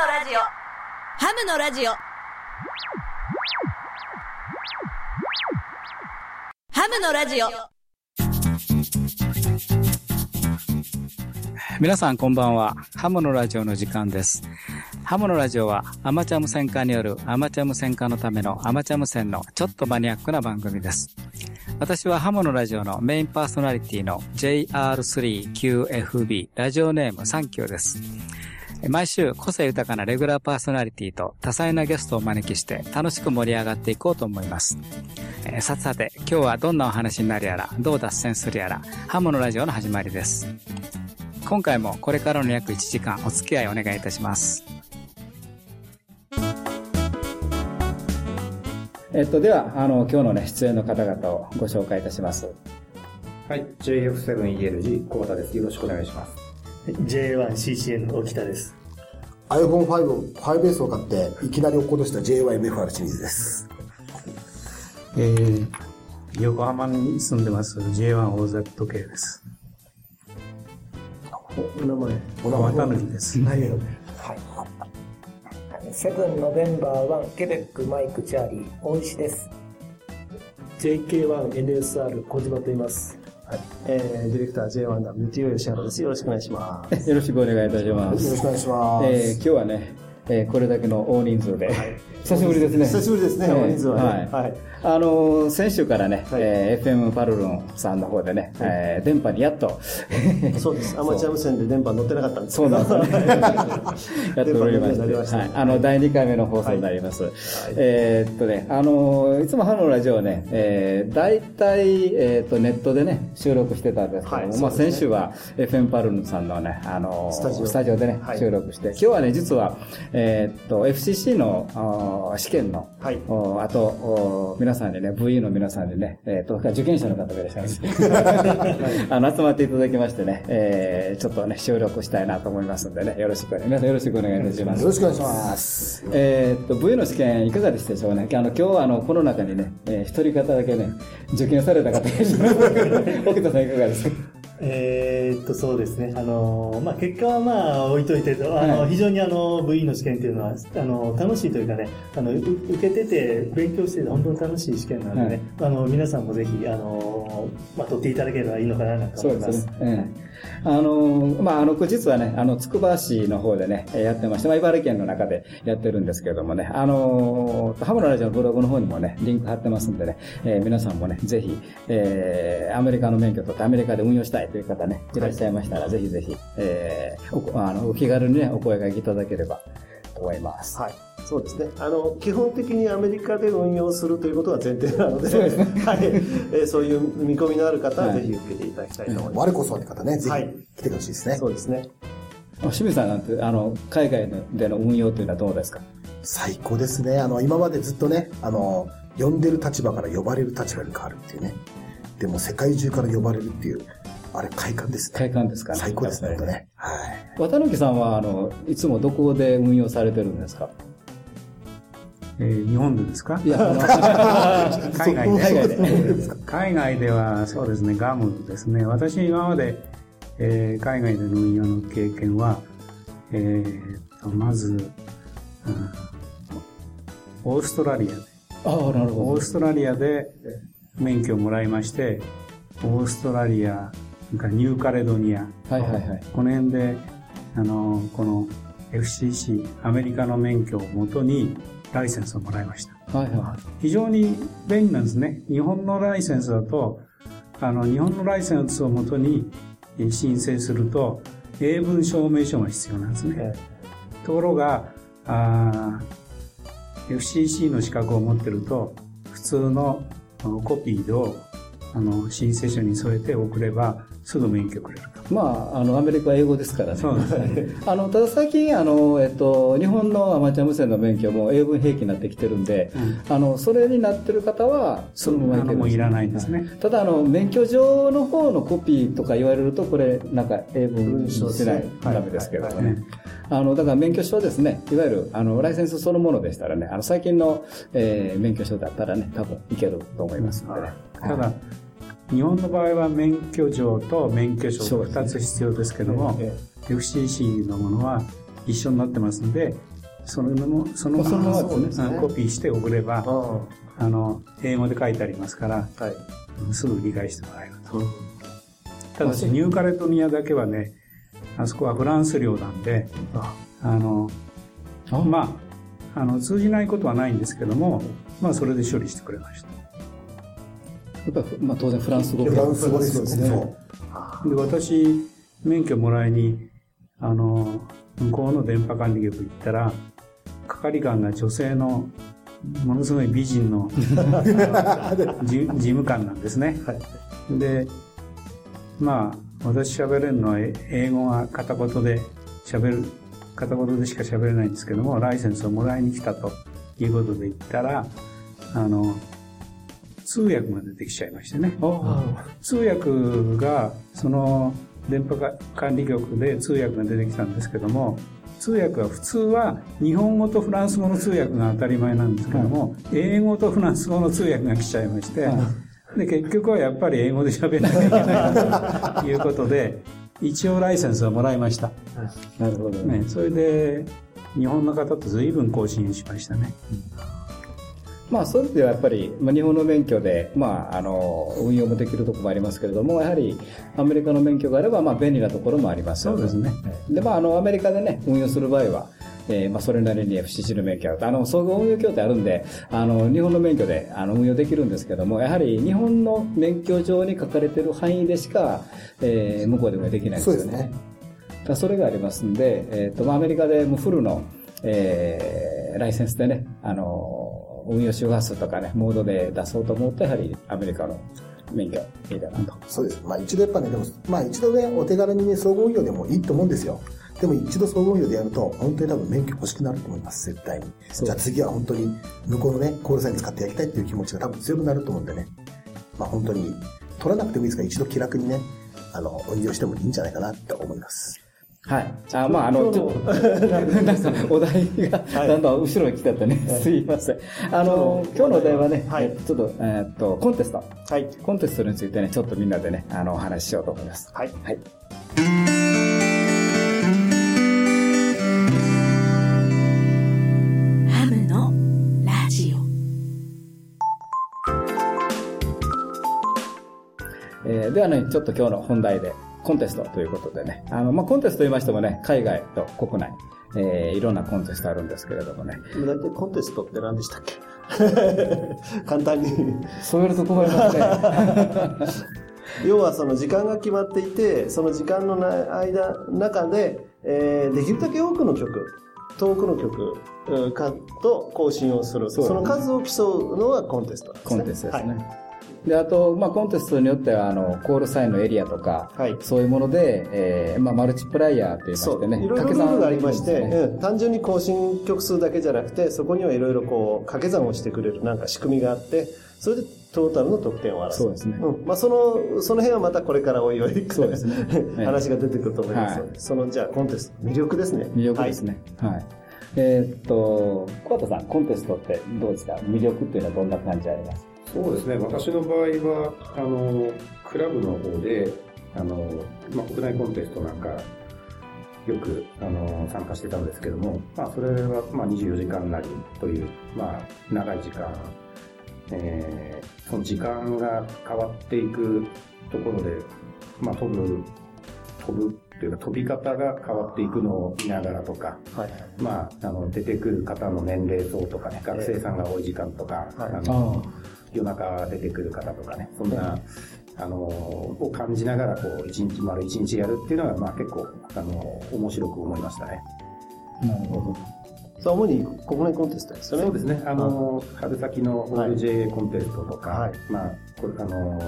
のラジオハムのラジオハムのラジオ皆さんこんばんは。ハムのラジオの時間です。ハムのラジオはアマチュア無線化によるアマチュア無線化のためのアマチュア無線のちょっとマニアックな番組です。私はハムのラジオのメインパーソナリティの JR3QFB ラジオネームサンキューです。毎週個性豊かなレギュラーパーソナリティと多彩なゲストをお招きして楽しく盛り上がっていこうと思います。えーさてさて、今日はどんなお話になるやら、どう脱線するやら、ハムのラジオの始まりです。今回もこれからの約1時間お付き合いお願いいたします。えっと、では、あの、今日のね、出演の方々をご紹介いたします。はい、JF7ELG コータです。よろしくお願いします。J1CCN 沖田です。iPhone5、5S を買って、いきなり落っことした JYMFR 清水です。えー、横浜に住んでます J1OZK です。お名前。お名前渡辺です。はい。セブンノベンバーワンケベックマイクチャーリー大石です。JK1NSR 小島と言います。はい。えー、ディレクター J1WTO 吉原です。よろしくお願いします。よろしくお願いいたしまよろしす。くお願いします。えー今日はね、えーこれだけの大人数で、久しぶりですね。久しぶりですね、えー大人数はね。はいはい。あのー先週からね、FM パルルンさんの方でね、えー電波にやっと、そうです。アマチュア無線で電波乗ってなかったんですそうなんですね。やっておりまして。あの、第2回目の放送になります。えーっとね、あの、いつもハムのラジオはね、えー、大体、えーっと、ネットでね、収録してたんですけども、はいまあ、先週は FM パルルンさんのね、あの、スタジオでね、はい収録して、今日はね、実は、えーっと、FCC の試験の、はいおあと、お皆さんにね、VE の皆さんにね、えーっと、受験者の方がいらっしゃいます。あの、集まっていただきましてね、えー、ちょっとね、収録したいなと思いますんでね、よろしく、皆さんよろしくお願いいたします。よろしくお願いします。えーっと、VE の試験いかがでしたでしょうね。あの、今日はあの、この中にね、えー一人方だけね、受験された方がいらっしゃいます。沖田さんいかがですか？えーっと、そうですね。あの、まあ、結果はまあ、置いといて、あの、はい非常にあの、VE の試験っていうのは、あの、楽しいというかね、あの、う受けてて、勉強してて、本当に楽しい試験なんでね、あの、皆さんもぜひ、あの、まあ、取っていただければいいのかなとそう思います。ですね。ええあの、まあ、あの、実はね、あの、つくば市の方でね、えーやってまして、まあ、茨城県の中でやってるんですけどもね、あの、ハムのラジオのブログの方にもね、リンク貼ってますんでね、えー皆さんもね、ぜひ、えーアメリカの免許取ってアメリカで運用したいという方ね、いらっしゃいましたら、ぜひぜひ、えーおあの、お気軽にね、お声掛けいただければと思います。はい。そうですね。あの、基本的にアメリカで運用するということが前提なので、そう はい。えーそういう見込みのある方ははいぜひ受けていただきたいと思います。我こそはって方ね、ぜはいひ来てほしいですね。そうですね。あ清水さんなんて、あの、海外での運用というのはどうですか？最高ですね。あの、今までずっとね、あの、呼んでる立場から呼ばれる立場に変わるっていうね。でも世界中から呼ばれるっていう、あれ快感ですね。快感ですかね？最高ですね、ね。はい。渡辺さんは、あの、いつもどこで運用されてるんですか？えー日本でですか？海外で海外で。海外ではそうですね、ガムですね。私今まで、えー海外での運用の経験は、えーと、まず、うんオーストラリアで、ああ、なるほど。オーストラリアで免許をもらいまして、オーストラリア、ニューカレドニア、はいはいはい。この辺で、あの、この FCC、アメリカの免許をもとにライセンスをもらいました。はいは非常に便利なんですね。日本のライセンスだと、あの、日本のライセンスをもとにえー申請すると、英文証明書が必要なんですね。ところが、FCC の資格を持ってると、普通のコピーをあの申請書に添えて送れば、すぐ免許くれる。まあ、あの、アメリカは英語ですからね。そうですね。あの、ただ最近、あの、えっと、日本のアマチュア無線の免許も英文兵器になってきてるんで、あの、それになってる方は、そのままいけるらないですねはただ、あの、免許証の方のコピーとか言われると、これ、なんか英文にしないとダメですけどもね。あの、だから免許証はですね、いわゆる、あの、ライセンスそのものでしたらね、あの、最近の、えー免許証だったらね、多分いけると思いますのでね。ただ、日本の場合は免許状と免許証2つ必要ですけども、FCC のものは一緒になってますので、そのもそのそのまね。まコピーして送れば、ああ。の、英語で書いてありますから、あはい。すぐ理解してもらえると。ただし、ニューカレドニアだけはね、あそこはフランス領なんで、あ。の、まあ、あの、通じないことはないんですけども、まあ、それで処理してくれました。やっぱり、まあ当然フランス語フランス語ですよね。で、私、免許もらいに、あの、向こうの電波管理局行ったら、係官が女性の、ものすごい美人の 事事務官なんですね。で、まあ、私喋れるのはえ英語は片言で喋る、片言でしか喋れないんですけども、ライセンスをもらいに来たということで言ったら、あの、通訳が出てきちゃいましてね。通訳が、その、電波か管理局で通訳が出てきたんですけども、通訳は普通は日本語とフランス語の通訳が当たり前なんですけども、英語とフランス語の通訳が来ちゃいまして、で、結局はやっぱり英語で喋らなきゃいけないということで、一応ライセンスをもらいました。なるほどね。ね、それで、日本の方と随分更新しましたね。まあ、そういう意味ではやっぱり、まあ、日本の免許で、まあ、あの、運用もできるところもありますけれども、やはり、アメリカの免許があれば、まあ、便利なところもありますよそうですね。で、まあ、あの、アメリカでね、運用する場合は、えーまあ、それなりに FCC の免許ある。あの、総合運用協定あるんで、あの、日本の免許で、あの、運用できるんですけども、やはり、日本の免許上に書かれてる範囲でしか、えー向こうではできないんですよね。そうですね。だそれがありますんで、えっ、と、まあ、アメリカでもうフルの、えーライセンスでね、あの、運用周波数とかね、モードで出そうと思うと、やはりアメリカの免許いいかなと。そうです。まあ一度やっぱね、でも、まあ一度ね、お手軽にね、総合運用でもいいと思うんですよ。でも一度総合運用でやると、本当に多分免許欲しくなると思います、絶対に。じゃあ次は本当に、向こうのね、コールサイン使ってやりたいっていう気持ちが多分強くなると思うんでね。まあ本当に、取らなくてもいいですから、一度気楽にね、あの、運用してもいいんじゃないかなって思います。はい。あ、まあ、あの、ちょっと、なんか、お題が、だんだん後ろに来ててね、すいません。あの、今日のお題はね、ちょっと、えーっと、コンテスト。はい。コンテストについてね、ちょっとみんなでね、あの、お話ししようと思います。はい。はい。ハムのラジオえーではね、ちょっと今日の本題で、コンテストということでね、あの、まあ、コンテストと言いましてもね、海外と国内、えーいろんなコンテストあるんですけれどもね、大体コンテストって何でしたっけ？簡単に。そう言われると困りますね。要はその時間が決まっていて、その時間のな間、中で、えーできるだけ多くの曲、遠くの曲うんかと更新をする。その数を競うのがコンテストですね。コンテストですね。はいで、あと、まあ、コンテストによっては、あの、コールサインのエリアとか、はい。そういうもので、えーまあ、マルチプライヤーと言いまそう、してね、いろいろル掛け算ールがありまして、ね。うん。単純に更新曲数だけじゃなくて、そこにはいろいろこう、掛け算をしてくれるなんか仕組みがあって、それでトータルの得点を争う。そうですね。うん。まあ、その、その辺はまたこれからおいおい、そうですね。は い話が出てくると思いますので、はい。その、じゃあコンテスト、魅力ですね。魅力ですね。はい。えーっと、小畑さん、コンテストってどうですか？魅力っていうのはどんな感じあります？そうですね。私の場合は、あの、クラブの方で、あの、まあ、国内コンテストなんか、よく、あの、参加してたんですけども、まあ、それは、まあ、24時間なりという、まあ、長い時間、えーその時間が変わっていくところで、まあ、飛ぶ、飛ぶっていうか、飛び方が変わっていくのを見ながらとか、はい。まあ、あの、出てくる方の年齢層とかね、学生さんが多い時間とか、はいあの、夜中出てくる方とかね、そんな、あの、を感じながら、こう、一日、丸一日やるっていうのが、まあ結構、あの、面白く思いましたね。なるほど。そう主に国内コンテストですよね。そうですね。あの、春先の OJA コンテストとか、はいまあ、これ、あの、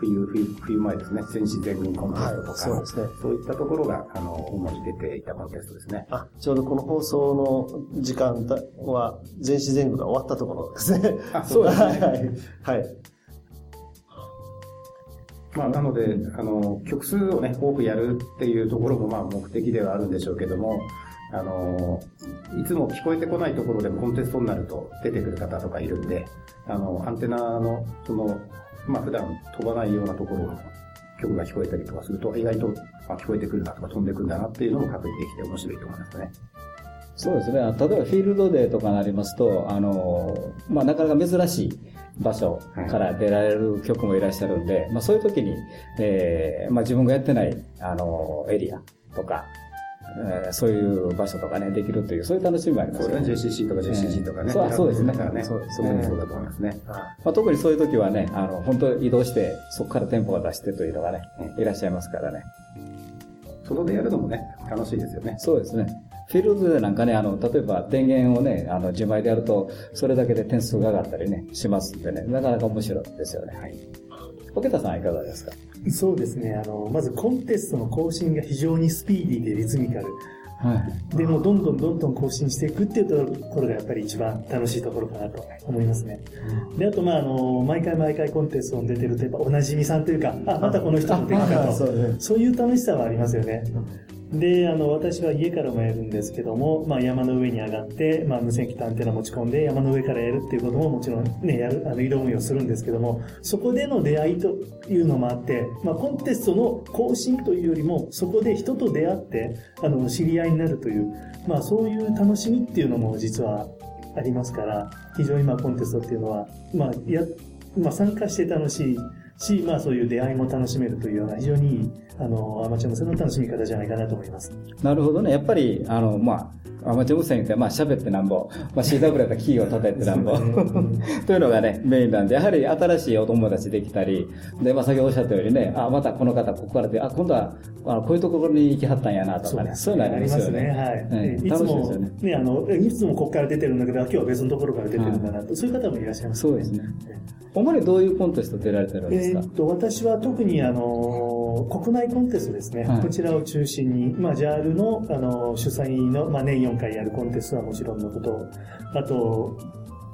冬、冬、冬前ですね、戦士全軍コンテストとか、はいそうですねそういったところが、あの、主に出ていたコンテストですね。あ、ちょうどこの放送の時間は、全市全部が終わったところですね。あそうですね はい。はい。まあ、なので、あの、曲数をね、多くやるっていうところも、まあ、目的ではあるんでしょうけども、あの、いつも聞こえてこないところでもコンテストになると出てくる方とかいるんで、あの、アンテナの、その、まあ、普段飛ばないようなところの曲が聞こえたりとかすると、意外と、まあ、聞こえてくるなとか飛んでくるんだなっていうのも確認できて面白いと思いますね。そうですね。例えばフィールドデーとかなりますと、あの、まあ、なかなか珍しい場所から出られる曲もいらっしゃるんで、まあ、そういう時に、えー、まあ、自分がやってない、あの、エリアとか、えーそういう場所とかね、できるという、そういう楽しみもありますよね。そうですね。JCC とか JCG とかね。そうですねだからね。そうですそういうそうだと思いますね。まあ、特にそういう時はね、あの、本当移動して、そこからテンポが出してというのがね、いらっしゃいますからね。外でやるのもね、楽しいですよね。そうですね。フィールドでなんかね、あの、例えば電源をね、あの、自前でやると、それだけで点数が上がったりね、しますんでね、なかなか面白いですよね。はい。桶田さんはいかがですか？そうですね。あの、まずコンテストの更新が非常にスピーディーでリズミカル。はい。で、もうどんどんどんどん更新していくっていうところがやっぱり一番楽しいところかなと思いますね。で、あと、まあ、あの、毎回毎回コンテストに出てると、やっぱおなじみさんというか、あ、またこの人も出るかと。そういう楽しさはありますよね。で、あの、私は家からもやるんですけども、まあ山の上に上がって、まあ無線機とアンテナ持ち込んで山の上からやるっていうことももちろんね、やる、あの、挑むようするんですけども、そこでの出会いというのもあって、まあコンテストの更新というよりも、そこで人と出会って、あの、知り合いになるという、まあそういう楽しみっていうのも実はありますから、非常にまあコンテストっていうのは、まあ、や、まあ参加して楽しいし、まあそういう出会いも楽しめるというような非常にいい、あの、アマチュア無線の楽しみ方じゃないかなと思います。なるほどね。やっぱり、あの、まあ、アマチュア無線って、まあ、喋ってなんぼ、まあ、CW だったらキーを叩いてなんぼ、というのがね、メインなんで、やはり新しいお友達できたり、で、まあ、先ほどおっしゃったようにね、あ、またこの方、ここからで、あ、今度は、あの、こういうところに行きはったんやな、とかね、そういうのありますよね。はい。うんいつもね。ね、あの、いつもここから出てるんだけど、今日は別のところから出てるんだなと、そういう方もいらっしゃいます、そうですね。主にどういうコンテスト出られてるんですか？えーっと、私は特にあの、国内コンテストですね。はいこちらを中心に、まあ、JAL の、あの、主催の、まあ、年4回やるコンテストはもちろんのこと、あと、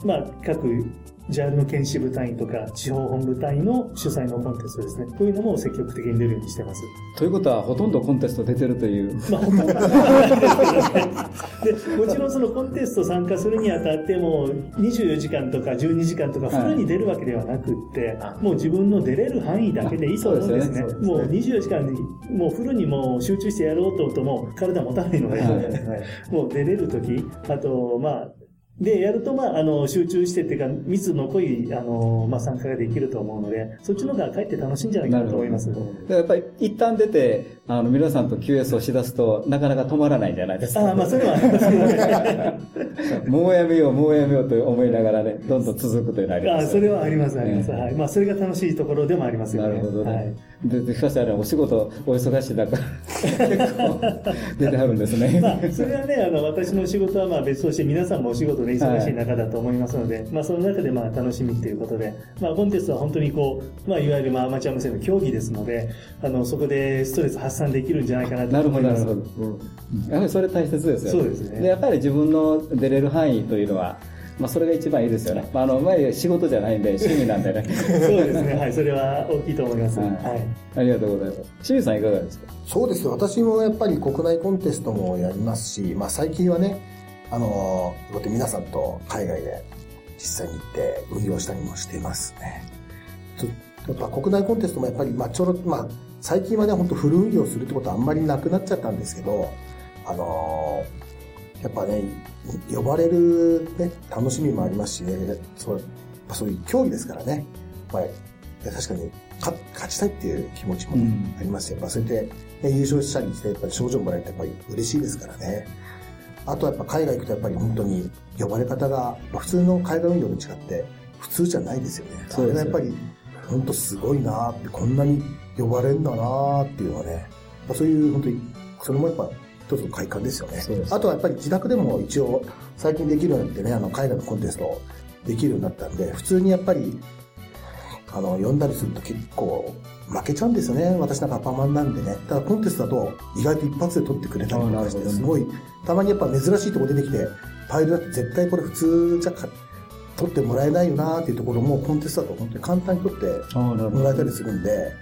まあ、各 JAL の研修部隊員とか、地方本部隊員の主催のコンテストですね。こういうのも積極的に出るようにしてます。ということは、ほとんどコンテスト出てるという。まあ、ほとんど でもちろんそのコンテスト参加するにあたっても、24時間とか12時間とかフルに出るわけではなくって、もう自分の出れる範囲だけでいいと思うんですね。うですもう24時間に、もうフルにもう集中してやろうと思うともう体持たないので、もう出れるとき、あと、まあ、で、やると、まあ、あの、集中してっていうか、密の濃い、あの、まあ、参加ができると思うので、そっちの方がかえって楽しいんじゃないかなと思います。でやっぱり一旦出て、あの、皆さんと QS をしだすと、なかなか止まらないんじゃないですか。ああ、まあ、それはありますけどね。もうやめよう、もうやめようと思いながらね、どんどん続くというのがあります。あそれはあります、あります。ねはい。まあ、それが楽しいところでもありますよね。なるほどね。はい。で、でしかしあれ、お仕事、お忙しい中、結構出てはるんですね。まあ、それはね、あの、私の仕事はまあ別として、皆さんもお仕事で忙しい中だと思いますので、まあ、その中でまあ楽しみっていうことで、まあ、コンテストは本当にこう、まあ、いわゆるまあアマチュア無線の競技ですので、あの、そこでストレス発散できるんじゃないかなとなるほど、思います。なるほど。やはりそれ大切ですよね。そうですねで、やっぱり自分の出れる範囲というのは、まあ、それが一番いいですよね。まあ、あの、前仕事じゃないんで、趣味なんでね。そうですね。はい。それは大きいと思います。はいはい。ありがとうございます。清水さんいかがですか？そうですよ。私もやっぱり国内コンテストもやりますし、まあ最近はね、あのー、こうやって皆さんと海外で実際に行って運用したりもしていますね。ちょやっぱ国内コンテストもやっぱり、まあちょろ、まあ最近はね、本当フル運用するってことはあんまりなくなっちゃったんですけど、あのー、やっぱね、呼ばれるね、楽しみもありますしね、そう、そういう競技ですからね。まあ、確かに勝勝ちたいっていう気持ちもありますよ。やっぱそれで、ね、優勝したりして、やっぱり賞状もらえてやっぱり嬉しいですからね。あとはやっぱ海外行くとやっぱり本当に呼ばれ方が、まあ普通の海外運動と違って普通じゃないですよね。それがやっぱり本当すごいなーって、こんなに呼ばれるんだなーっていうのはね、まあ、そういう本当に、それもやっぱ一つの快感ですよねあとはやっぱり自宅でも一応最近できるようになってね、あの海外のコンテストできるようになったんで、普通にやっぱりあの、呼んだりすると結構負けちゃうんですよね。私なんかパマンなんでね。ただコンテストだと意外と一発で取ってくれたりとかして、すごい、たまにやっぱ珍しいとこ出てきて、パイルだって絶対これ普通じゃか取ってもらえないよなーっていうところもコンテストだと本当に簡単に取ってもらえたりするんで、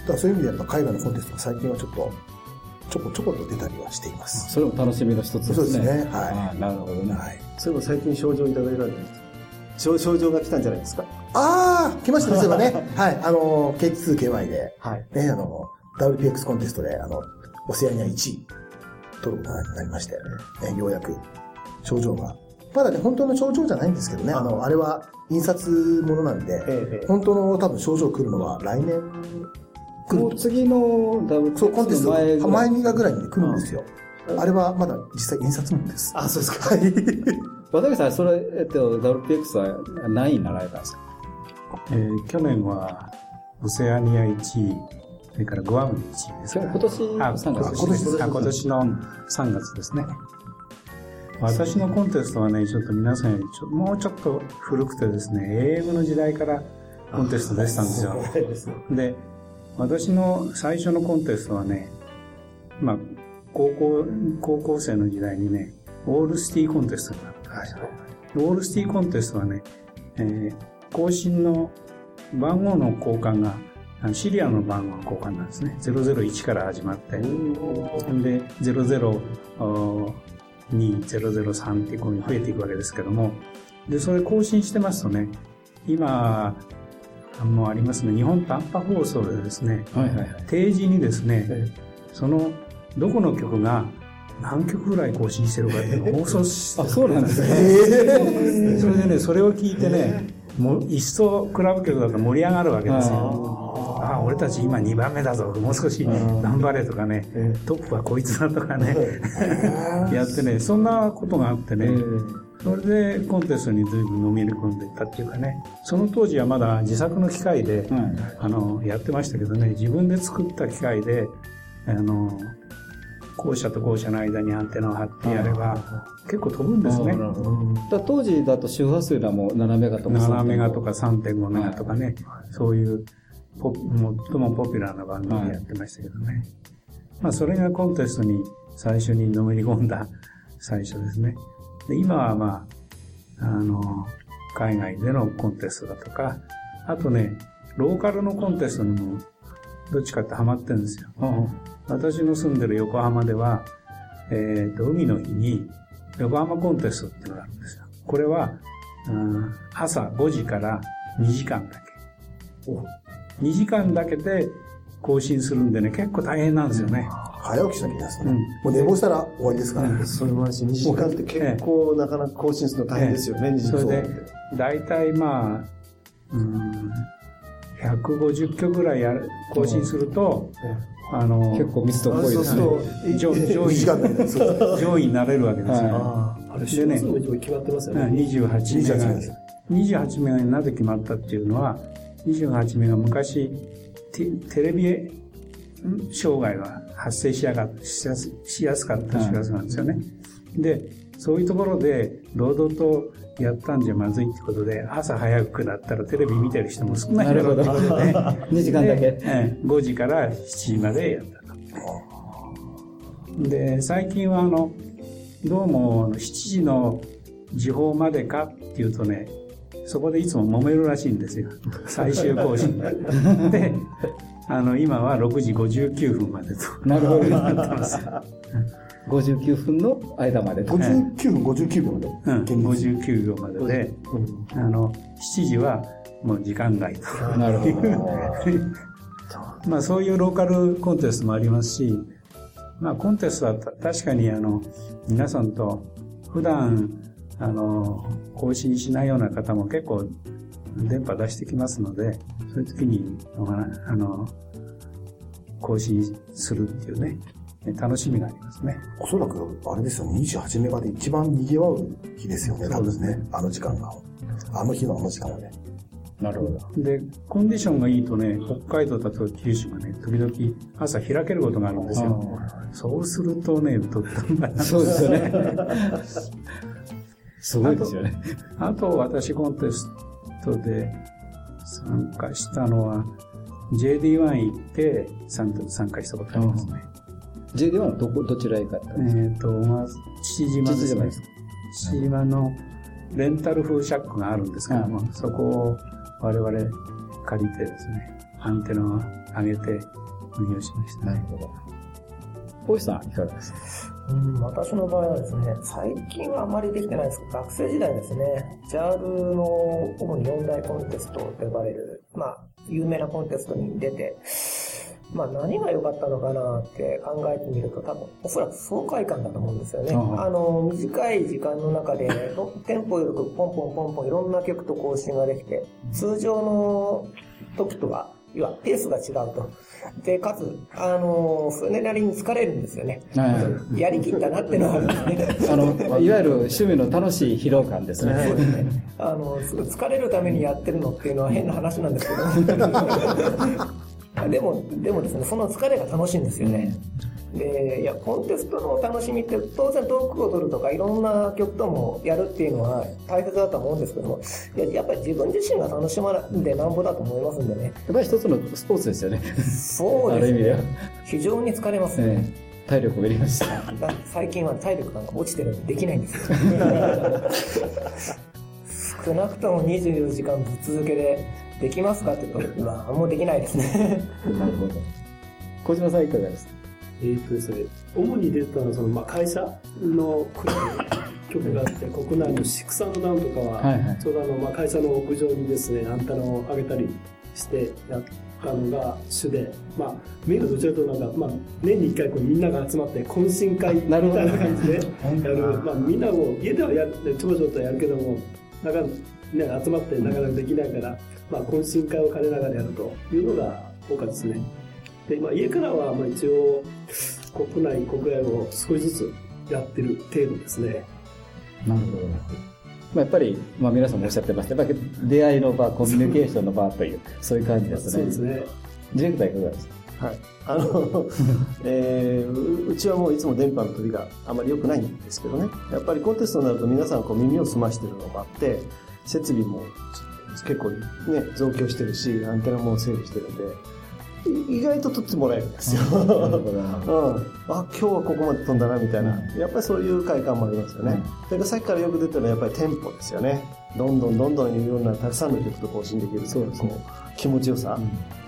だからそういう意味でやっぱ海外のコンテストも最近はちょっと、ちょこちょこと出たりはしています。それも楽しみの一つですね。そうですねはいああなるほどね。はい。そういえば最近症状いただいたんです症症状が来たんじゃないですか？あー、来ましたね、そういえばね。はい、あの、K2KY で、はい。ね、あの、WPX コンテストで、あの、オセアニア1位、取ることになりまして、ね、ようやく症状が。まだね、本当の症状じゃないんですけどね、あの、あれは印刷ものなんで、ええ本当の多分症状来るのは来年来もう。次のダブルそう、コンテスト、前前2がぐらいに来るんですよ。あれはまだ実際印刷もんです。あ、そうですか。はい。渡辺さん、それ、えっと、WPX は何位になられたんですか？えー去年は、オセアニア1位、それからグアム1位ですか今年あ、3月今年ですあ今年の3月ですね。私のコンテストはね、ちょっと皆さんよりちょもうちょっと古くてですね、英語の時代からコンテスト出てたんですよ。で、私の最初のコンテストはね、まあ、高校、高校生の時代にね、オールシティコンテストになったんですよ。オールシティコンテストはね、えー更新の番号の交換が、シリアルの番号の交換なんですね。001から始まって。で、00、お2、003ってこういうふうに増えていくわけですけども、で、それ更新してますとね、今、もうありますね、日本短波放送でですね、はいはいはい。定時にですね、その、どこの曲が何曲ぐらい更新してるかっていうのを放送してあ、そうなんですね。それでね、それを聞いてね、もう一層クラブ曲だと盛り上がるわけですよ。ああ、俺たち今2番目だぞ。もう少し頑張れとかね、トップはこいつだとかね、やってね、そんなことがあってね、それでコンテストに随分のめり込んでいったっていうかね、その当時はまだ自作の機械で、はい。あの、やってましたけどね、自分で作った機械で、あの、校舎と校舎の間にアンテナを張ってやれば、結構飛ぶんですね。当時だと周波数がもう7メガとか7メガとか3.5メガとかね、そういうポ最もポピュラーな番組でやってましたけどね。まあそれがコンテストに最初にのめり込んだ最初ですね。で今はまあ、あの、海外でのコンテストだとか、あとね、ローカルのコンテストにもどっちかってハマってるんですよ。私の住んでる横浜では、えっ、と、海の日に横浜コンテストっていうのがあるんですよ。これは、うん朝5時から2時間だけ。2時間だけで更新するんでね、結構大変なんですよね。早起きしなきゃいけないですね。うんもう寝坊したら終わりですから。それもあるし、2時間って結構なかなか更新するの大変ですよね、2時間それで、大体まあ、うん、150曲ぐらいやる更新すると、あの、結構密度濃いですね。上上位2時間だけでそう 上位になれるわけですよ。はあれ、周波数の一応決まってますようんね。28メ28ガです。28メガになぜ決まったっていうのは、28メガ昔、テテレビん？障害が発生しやがしやすしやすかった周波数なんですよね。で、そういうところで、労働とやったんじゃまずいってことで、朝早くなったらテレビ見てる人も少ないだろうってことでね。2時間だけ。でええ5時から7時までやったと。で、最近はあの、どうも7時の時報までかっていうとね、そこでいつも揉めるらしいんですよ。最終更新。で、あの、今は6時59分までと。なるほど。なってます。59分の間までと。59分59秒まで。うん、現実59秒までで、あの、7時はもう時間外と。なるほど。まあそういうローカルコンテストもありますし、まあコンテストはた確かにあの、皆さんと普段、あの、更新しないような方も結構電波出してきますので、そういう時に、あの、更新するっていうね、楽しみがありますね。おそらく、あれですよ、28メガで一番賑わう日ですよね、多分ね。あの時間が。あの日のあの時間はね。なるほど。で、コンディションがいいとね、北海道だと九州がね、時々朝開けることがあるんですよ。そうするとね、とってもそうですよね。すごいですよね。あと、私コンテストで参加したのは、JD1 行って参参加したことありますね。JD はどこ、どちらへ行かれたんですか？えっ、と、まず、父島ですね父島です。父島のレンタル風シャックがあるんですけども、そこを我々借りてですね、アンテナを上げて運用しましたね。なるほど。大石さん、いかがですか？うん、私の場合はですね、最近はあまりできてないです。けど、学生時代ですね、JAL の主に四大コンテストと呼ばれる、まあ、有名なコンテストに出て、まあ何が良かったのかなって考えてみると多分おそらく爽快感だと思うんですよね。ああの、短い時間の中で テンポよくポンポンポンポンいろんな曲と更新ができて、通常の時とは、要はペースが違うと。で、かつ、あの、それなりに疲れるんですよね。はいやりきったなっていうのはあるんですね。あの、いわゆる趣味の楽しい疲労感ですね。あの、すごい疲れるためにやってるのっていうのは変な話なんですけど。でも、でもですね、その疲れが楽しいんですよね。で、いや、コンテストの楽しみって、当然トークを取るとか、いろんな曲ともやるっていうのは大切だと思うんですけども、いややっぱり自分自身が楽しまんでなんぼだと思いますんでね。やっぱり一つのスポーツですよね。そうですある意味ではね。非常に疲れますね。ええ体力もいりました。だ最近は体力が落ちてるんでできないんですよ。少なくとも24時間ぶっ続けでできますかって言うと、まあ、もうできないですね。なるほど。小島さんいかがですか？えーとですね、主に出てたのはその、まあ、会社の曲があって、国内のシックスダウンとかは、はいはい。ちょうどあの、まあ、会社の屋上にですね、アンテナを上げたりしてやったのが主で、まあ、メインはどちらかというとなんか、まあ、年に一回こうみんなが集まって懇親会みたいな感じでやる、まあ、みんなも家ではやる、ちょこちょことやるけども、なんか、ね、集まってなかなかできないから、まあ、懇親会を兼ねながらやるというのが多かったですね。で、まあ、家からはまあ一応国内国外を少しずつやってる程度ですね。なるほど。まあ、やっぱり、まあ、皆さんもおっしゃってました。やっぱり出会いの場、コミュニケーションの場という、そういう感じですね。そうですね。ディレクターいかがですか？はい。あの、えーううちはもういつも電波の取りがあまり良くないんですけどね。やっぱりコンテストになると皆さんこう耳を澄ましてるのがあって、設備も結構ね、増強してるし、アンテナも整備してるんで、い意外と撮ってもらえるんですよ。なるほどなるほど。うん、あ今日はここまで飛んだなみたいな、やっぱりそういう快感もありますよね、それからさっきからよく出てるのはやっぱりテンポですよね。どんどんどんどんいろんなたくさんの曲と更新できるそうですね。気持ちよさ、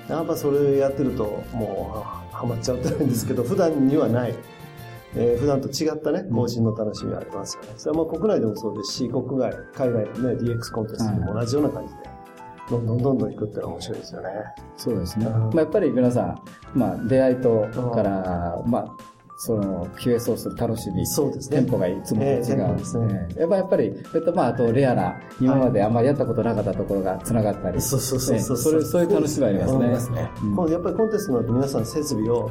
やっぱそれやってるともうはハマっちゃうってないんですけど普段にはない。えー普段と違ったね、更新の楽しみがありますよね。それはもう国内でもそうですし、国外、海外のね、DX コンテストでも同じような感じで、どんどんどんどん行くってのは面白いですよね。そうですね。うんまあ、やっぱり皆さん、まあ、出会いとから、まあ、その、QS をする楽しみ。そうですねテンポがいつもと違う。ええテンポですねええやっぱやっぱり、えっと、まあ、あと、レアな、今まであんまりやったことなかったところが繋がったり。そうそうそうそうええそれ、そういう楽しみありますね。思いますねうん今度やっぱりコンテストになると皆さん設備を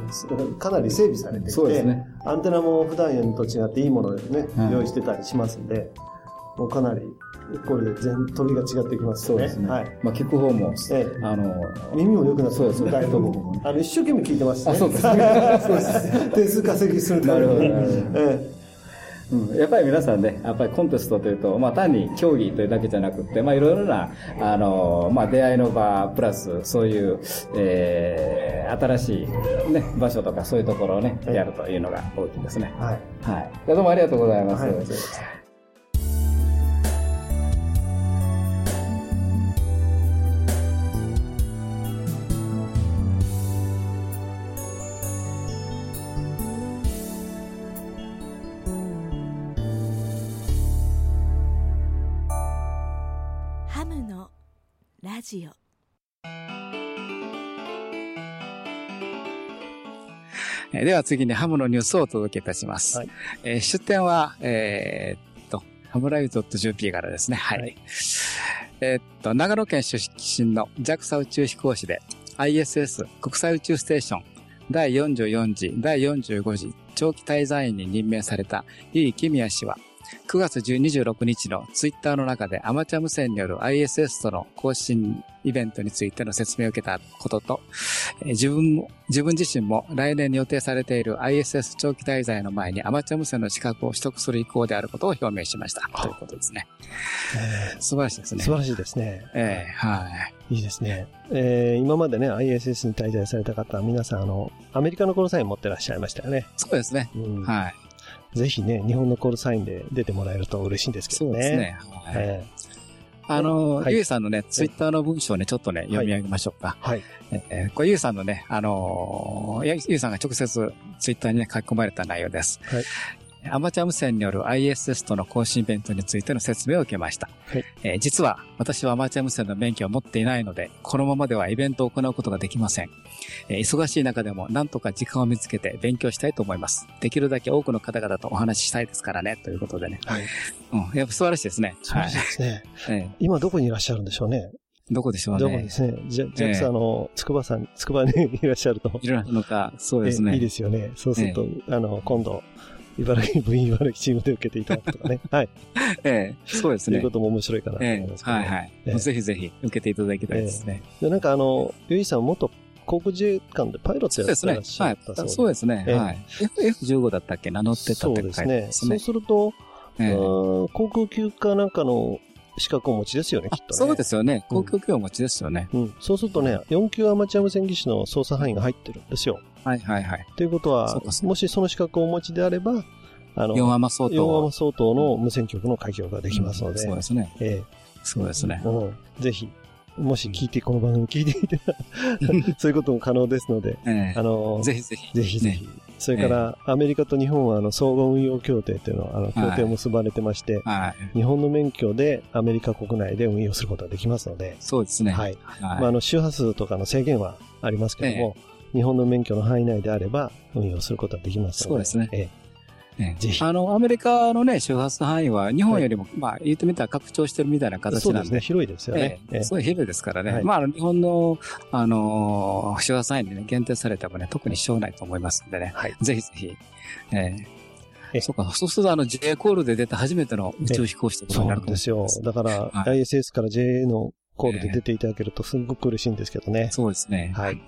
かなり整備されてきて、そうですねアンテナも普段よりと違っていいものをね、はい用意してたりしますんで、もうかなり、これで全、飛びが違ってきますよね。そうですね。はい。まあ、聞く方も、ええあの、耳も良くなってそうですねだいぶあの、一生懸命聞いてますね。あそうです そうです。点数稼ぎするために。なるほどなるほどえうんやっぱり皆さんね、やっぱりコンテストというと、まあ単に競技というだけじゃなくて、まあいろいろな、あの、まあ出会いの場、プラス、そういう、えー、新しいね、場所とかそういうところをね、やるというのが大きいですね。えはい。はい。どうもありがとうございます。はいラジオえーでは次にハムのニュースをお届けいたします。はいえー出展は、えーっと、ハムライズ .jp からですね。はい。えーっと、長野県出身の JAXA 宇宙飛行士で ISS 国際宇宙ステーション第44次、第45次長期滞在員に任命されたユイ・キミヤ氏は9月26日のツイッターの中でアマチュア無線による ISS との更新イベントについての説明を受けたことと、えー自分も、自分自身も来年に予定されている ISS 長期滞在の前にアマチュア無線の資格を取得する意向であることを表明しました。ということですね。素晴らしいですね。素晴らしいですね。ええはい。いいですね。えー今までね、ISS に滞在された方は皆さん、あの、アメリカのコールサイン持ってらっしゃいましたよね。そうですね。うんはい。ぜひね、日本のコールサインで出てもらえると嬉しいんですけどね。そうですね。はいえあの、はいゆいさんのね、ツイッターの文章をね、ちょっとね、読み上げましょうか。ーはい。えーこれゆいさんのね、あのー、ゆゆいさんが直接ツイッターにね、書き込まれた内容です。はいアマチュア無線による ISS との更新イベントについての説明を受けました。はいえー実は私はアマチュア無線の免許を持っていないので、このままではイベントを行うことができません。えー忙しい中でも何とか時間を見つけて勉強したいと思います。できるだけ多くの方々とお話ししたいですからね、ということでね。はい。うん、やっぱ素晴らしいですね。そうですね。はい。え今どこにいらっしゃるんでしょうね？ーどこでしょうね？どこですね？じゃ、ジャクサの、筑波さん、筑波にいらっしゃると。いるのか、そうですね。えいいですよね。そうすると、あの、今度、茨城、部員茨城チームで受けていただくとかね。はい。ええそうですね。ということも面白いかなと思ええいますけど。はいはい。ええぜひぜひ受けていただきたいですね。で、なんかあの、ゆいさん元航空自衛官でパイロットやってらっ。しゃはいったそう。でそうですね。ええはい。F- F15 だったっけ？名乗ってたそうって書いてありですね。そうますね。すると、えー航空休暇なんかの資格をお持ちですよね、きっとね。そうですよね。うん航空機をお持ちですよね。うん。そうするとね、4級アマチュア無線技師の操作範囲が入ってるんですよ。はいはいはい。ということはもしその資格をお持ちであれば、あの、4アマ相当。4アマ相当の無線局の開業ができますので、そうですね。えそうですねえ。うん。ぜひ、もし聞いて、この番組聞いてみて、そういうことも可能ですので、ええあの、ぜひぜひ。ぜひぜひ。それから、アメリカと日本は、あの、相互運用協定というのは、あの、協定を結ばれてまして、はい。日本の免許でアメリカ国内で運用することができますので、そうですね。はい。はい。まあ、あの、周波数とかの制限はありますけども、日本の免許の範囲内であれば運用することができますので、そうですね。ええええぜひあの、アメリカのね、周波数範囲は日本よりも、まあ、言ってみたら拡張してるみたいな形なんで。そうですね、広いですよね。ええええすごい広いですからね。はいまあ日本の、あのー、周波数範囲にね、限定されてもね、特にしょうがないと思いますんでね。はいぜひぜひ。えええそうか、そうするとあの、J コールで出た初めての宇宙飛行士ということになるんですよ。だから、はい ISS から JA のコールで出ていただけるとすごく嬉しいんですけどね。そうですね。はい。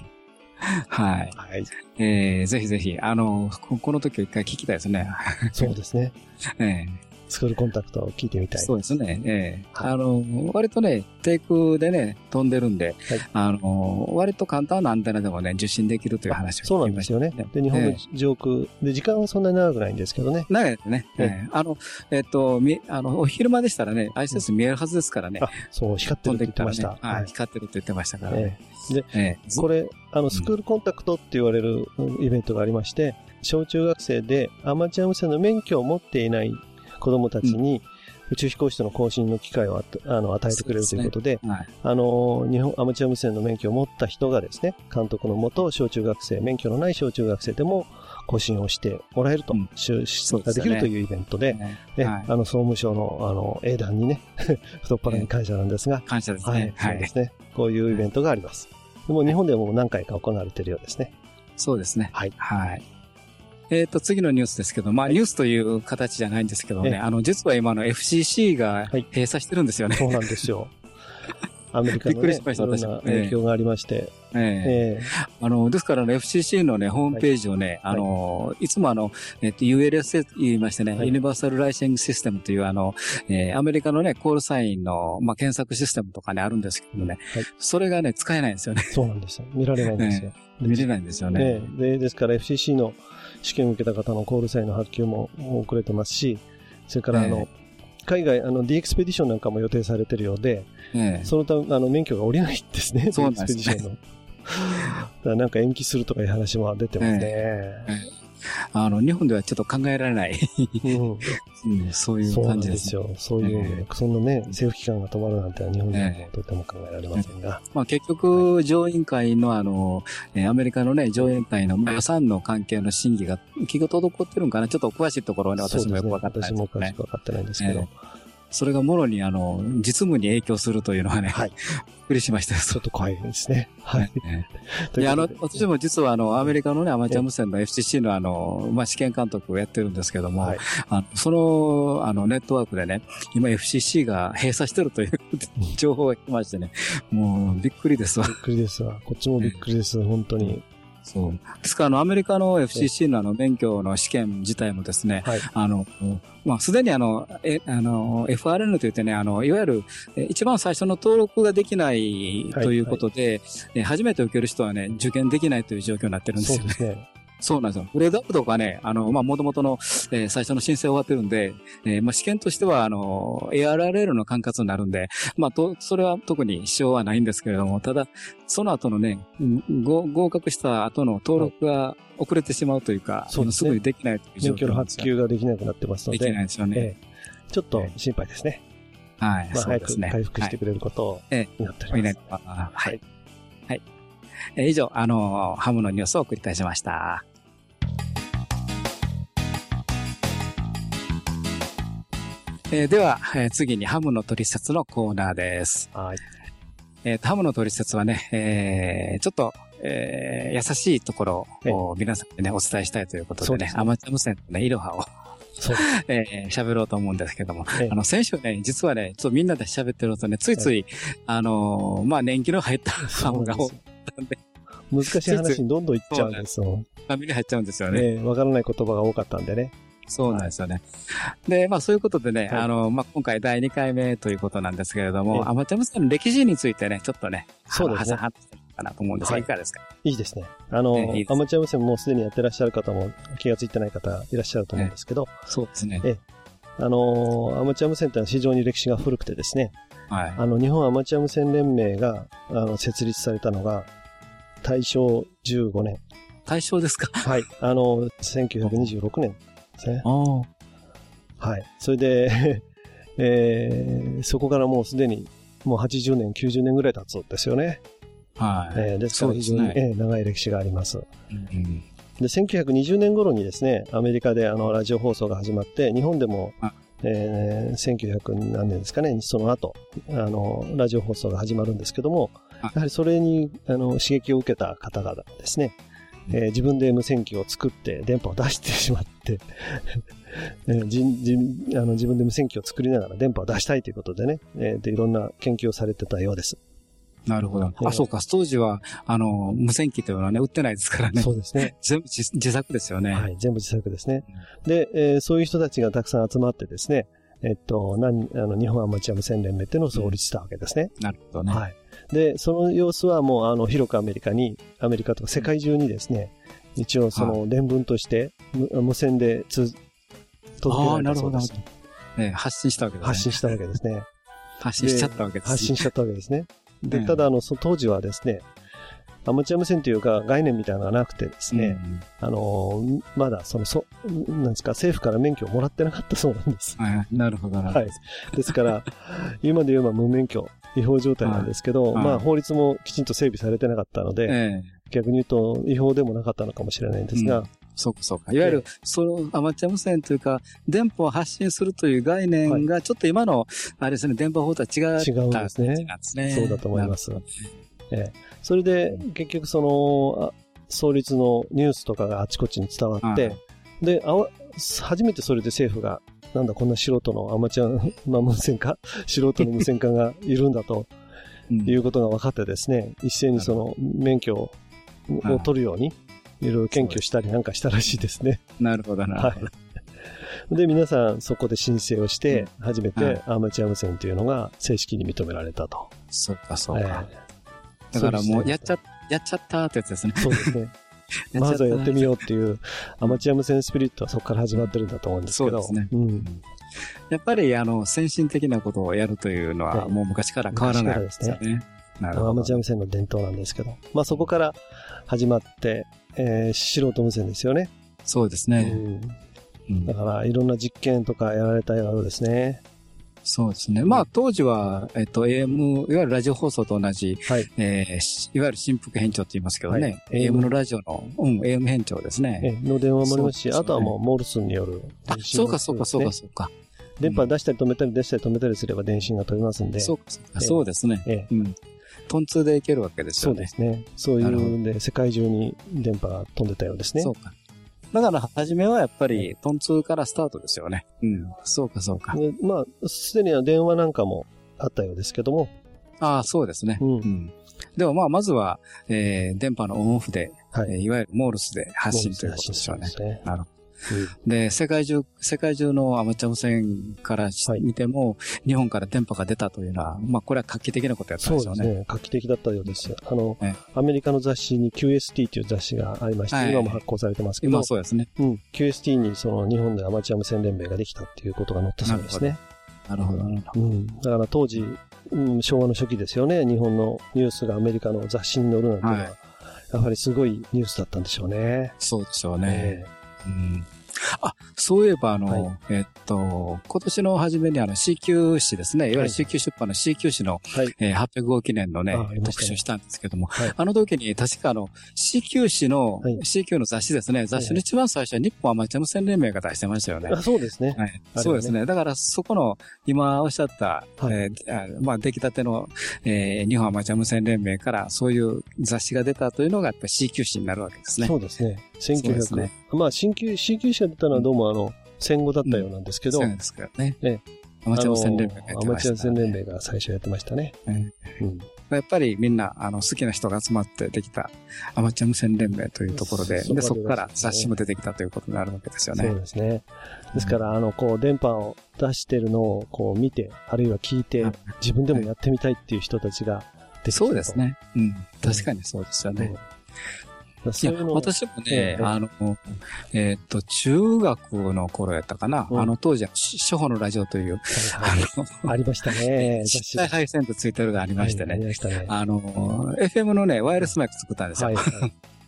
はい。はい。えー、ぜひぜひ、あの、ここの時を一回聞きたいですね。そうですね。えスクールコンタクトを聞いてみたい。そうですね。ええあの、割とね、テイクでね、飛んでるんで、あの、割と簡単なアンテナでもね、受信できるという話をそうなん聞きましたですよね。で、日本のえ上空、で、時間はそんなに長くないんですけどね。長いですね。ええええあの、えっと、み、あの、お昼間でしたらね、ISS 見えるはずですからね。あ、そう、光ってるって言ってました。ねはい、光ってるって言ってましたからね。ええで、これ、あの、スクールコンタクトって言われるうんイベントがありまして、小中学生でアマチュア無線の免許を持っていない子供たちに、宇宙飛行士との更新の機会をああの与えてくれるということで、はい。あの、日本アマチュア無線の免許を持った人がですね、監督のもと、小中学生、免許のない小中学生でも更新をしてもらえると、出出ができるというイベントで、ねはいあの、総務省の、あの、英断にね、太っ腹に感謝なんですが、感謝ですはいね。、はい。そうですね。こういうイベントがあります。でも日本でも何回か行われているようですね。そうですね。はい。はい。えっ、と、次のニュースですけど、まあ、ニュースという形じゃないんですけどね、ええあの、実は今の FCC が閉鎖してるんですよね。そうなんですよ。アメリカの、ね、びっくりしましたいろんな影響がありまして。ええあの、ですからね、FCC のね、ホームページをね、あの、いつもあの、えっと、ULS と言いましてね、ユニバーサルライセングシステムというあの、えーアメリカのね、コールサインの、まあ、検索システムとかね、あるんですけどね、それがね、使えないんですよね。そうなんですよ。見られないんですよ。ええ見れないんですよね。ねで、ですから FCC の試験を受けた方のコールサインの発給も遅れてますし、それからあの、海外、あの、D エクスペディションなんかも予定されてるようで、ええ。そのため、あの、免許が下りないんですね、そう D なんですね。エクスペディションの。なんか延期するとかいう話も出てますね。あの、日本ではちょっと考えられない、うん そういうそうなん感じでですすね。よ。そういうね、そんなね、政府機関が止まるなんて日本ではとても考えられませんが。まあ結局、上院会のあの、えーアメリカのね、上院会の予算の関係の審議が、結局滞ってるんかなちょっと詳しいところはね、私もよく分かってない私も詳し。く分かってないんですけど。ええそれがもろに、あの、実務に影響するというのはね、びっくりしましたよ。ちょっと怖いですね。はい。いや、あの、私も実はあの、アメリカのね、アマチュア無線の FCC のあの、まあ、試験監督をやってるんですけども、あのその、あの、ネットワークでね、今 FCC が閉鎖してるという 情報が来ましてね、もう、びっくりですわ。びっくりですわ。こっちもびっくりです、本当に。そう。ですから、あの、アメリカの FCC のあの、免許の試験自体もですね、あの、まあ、すでにあの、え、あの、FRN といってね、あの、いわゆる、え一番最初の登録ができないということで、え初めて受ける人はね、受験できないという状況になってるんですよね。そうですね。そうなんですよ。グレードアップとかね、あの、まあ、もともとの、えー最初の申請終わってるんで、えーまあ、試験としては、あの、ARRL の管轄になるんで、まあ、と、それは特に支障はないんですけれども、ただ、その後のね、うん合合格した後の登録が遅れてしまうというか、そうですねぐにできないという状況免許の発給ができなくなってますので。できないですよねええちょっと心配ですね。はい、まあ、早くそうですね。回復してくれることをえ祈っております。はい。はい。はい。えー以上、あの、ハムのニュースをお送りいたしました。えーでは、えー次にハムの取説のコーナーです。はい。えーとハムの取説はね、えーちょっと、えー優しいところを皆さんにね、お伝えしたいということでね、ですねアマチュア無線のね、イロハをそう えー喋ろうと思うんですけども、ええあの、先週ね、実はね、ちょっとみんなで喋ってるとね、ついつい、あのーまあ、年季の入ったハムが多かったんで、難しい話にどんどんいっちゃうんですよ。紙に入っちゃうんですよね。ええわからない言葉が多かったんでね。そうなんですよね。で、まあそういうことでね、はいあの、まあ今回第2回目ということなんですけれどええも、アマチュア無線の歴史についてね、ちょっとね、そうですねかなと思うんですが、はいいかがですか？いいですね。あの、ええいいアマチュア無線もうすでにやってらっしゃる方も気がついてない方いらっしゃると思うんですけど、そうですね。えあの、アマチュア無線ってのは非常に歴史が古くてですね、はい。あの、日本アマチュア無線連盟が、あの、設立されたのが、大正15年。対象ですか？はい。あの、1926年ですね。はい。それで、えーそこからもうすでに、もう80年、90年ぐらい経つんですよね。はい。えーですから非常に、ねえー長い歴史があります。うんで、1920年頃にですね、アメリカであの、ラジオ放送が始まって、日本でもあ、えー1900何年ですかね、その後、あの、ラジオ放送が始まるんですけども、あやはりそれに、あの、刺激を受けた方々ですね、えー自分で無線機を作って電波を出してしまって、えーじんじんあの自分で無線機を作りながら電波を出したいということでね、えーでいろんな研究をされてたようです。なるほど。ええあ、そうか。当時は、あの、無線機というのはね、売ってないですからね。そうですね。全部自自作ですよね。はい、全部自作ですね。で、えーそういう人たちがたくさん集まってですね、えっと、何あの日本アマチュア無線連盟っていうのを創立したわけですね。なるほどね。はい。で、その様子はもう、あの、広くアメリカに、アメリカとか世界中にですね、一応その伝聞として、無無線でつ届けられたそうです。ね発信したわけですね。発信したわけですね。発信しちゃったわけです。発信しちゃったわけですね。で、うんただ、あの、その当時はですね、アマチュア無線というか概念みたいなのがなくてですね、あの、まだその、そ、なんですか、政府から免許をもらってなかったそうなんです。はい。なるほどな。はい。ですから、今で言えば無免許、違法状態なんですけど、はいまあ法律もきちんと整備されてなかったので、ええ逆に言うと違法でもなかったのかもしれないんですが、うん。そうかそうか。いわゆる、そのアマチュア無線というか、電波を発信するという概念が、ちょっと今の、あれですね、電波法とは違った違うんですね。そうだと思います。ええ。それで結局その、あ創立のニュースとかがあちこちに伝わって、はいであわ、初めてそれで政府が、なんだこんな素人のアマチュア、まあ無線化 素人の無線化がいるんだということが分かってですね、一斉にその免許をはいを取るように、いろいろ研究したりなんかしたらしいですね。なるほどなるほど。で、皆さんそこで申請をして、初めはいてアマチュア無線というのが正式に認められたと。そうかそうか。えだからもう、やっちゃゃ、やっちゃったってやつですね。そうですね。まずはやってみようっていう、アマチュア無線スピリットはそこから始まってるんだと思うんですけど。そうですねうん。やっぱり、あの、先進的なことをやるというのは、はいもう昔から変わらないですよね。なるほどアマチュア。無線の伝統なんですけど。まあそこから始まって、えー素人無線ですよね。そうですね。うん。うんだからいろんな実験とかやられたようですね。そうですね。まあ、当時は、えっと、AM、いわゆるラジオ放送と同じ、はい。えーしいわゆる振幅変調って言いますけどね、はい AM のラジオの、うん、AM 変調ですね。えの電話もありますし、すよねあとはもうモールスによるあ、そうかそうかそうかそうか。電波出したり止めたり出したり止めたりすれば電信が飛びますんで。そうかそうか、ええそうですね。ええうん。トンツーでいけるわけですそうよね。ですね。そういうんで、世界中に電波が飛んでたようですね。そうか。だから、初めはやっぱり、トンツーからスタートですよね。うん。そうかそうか。でまあ、すでには電話なんかもあったようですけども、ああ、そうですね。うんでもまあ、まずは、えー、電波のオンオフで、はいえーいわゆるモールスで発信ということですよね発信。するんですねなるほど。で、世界中、世界中のアマチュア無線から見ても、日本から電波が出たというのは、まあ、これは画期的なことやったんそうですよね。ですね。画期的だったようですよ。あの、ええアメリカの雑誌に QST という雑誌がありまして、はい今も発行されてますけど、今そうですね。うん、QST にその日本でアマチュア無線連盟ができたっていうことが載ったそうですね。なるほど。なるほどうん。だから当時、うん、昭和の初期ですよね。日本のニュースがアメリカの雑誌に載るなんていうのは、はいやはりすごいニュースだったんでしょうね。そうでしょうね。えうんあ、そういえば、あの、はい、えっと、今年の初めにあの C q 誌ですね、いわゆる C q 出版の C q 誌の、はい、えー、800号記念のね、ね特集したんですけども、はい、あの時に確かあの C q 誌の、はい、C q の雑誌ですね、雑誌の一番最初は日本アマチュア無線連盟が出してましたよね。あそうですね。はい。そうですね。だからそこの、今おっしゃった、はい、えー、まあ出来たての、えー、日本アマチュア無線連盟からそういう雑誌が出たというのがやっぱ C q 誌になるわけですね。そうですね。1900年。まあ、新旧、新旧車出たのはどうもあの、戦後だったようなんですけど。そうですかね。ね。アマチュア無線連盟がやってました、ね。アマチュア無線連盟が最初やってましたね。うん。やっぱりみんな、あの、好きな人が集まってできたアマチュア無線連盟というところで、で、そこから雑誌も出てきたということになるわけですよね。そうですね。ですから、あの、こう、電波を出してるのを、こう、見て、あるいは聞いて、自分でもやってみたいっていう人たちが出てきたそうですね。うん。確かにそうですよね。いや、私もね、あの、えっと、中学の頃やったかな。あの、当時は、初歩のラジオという、あ ありましたね。実際配線とついてるがありましてね。あの、FM のね、ワイヤレスマイク作ったんですよ。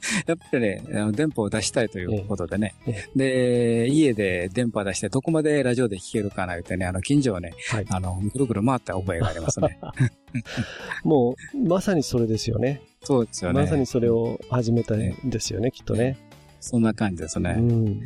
やっぱりね、あの電波を出したいということでね。で、家で電波出してどこまでラジオで聞けるかな言ってね、あの、近所をね、あの、ぐるぐる回った覚えがありますね。もう、まさにそれですよね。そうですよね。まさにそれを始めたんですよね、きっとね。そんな感じですね。うん。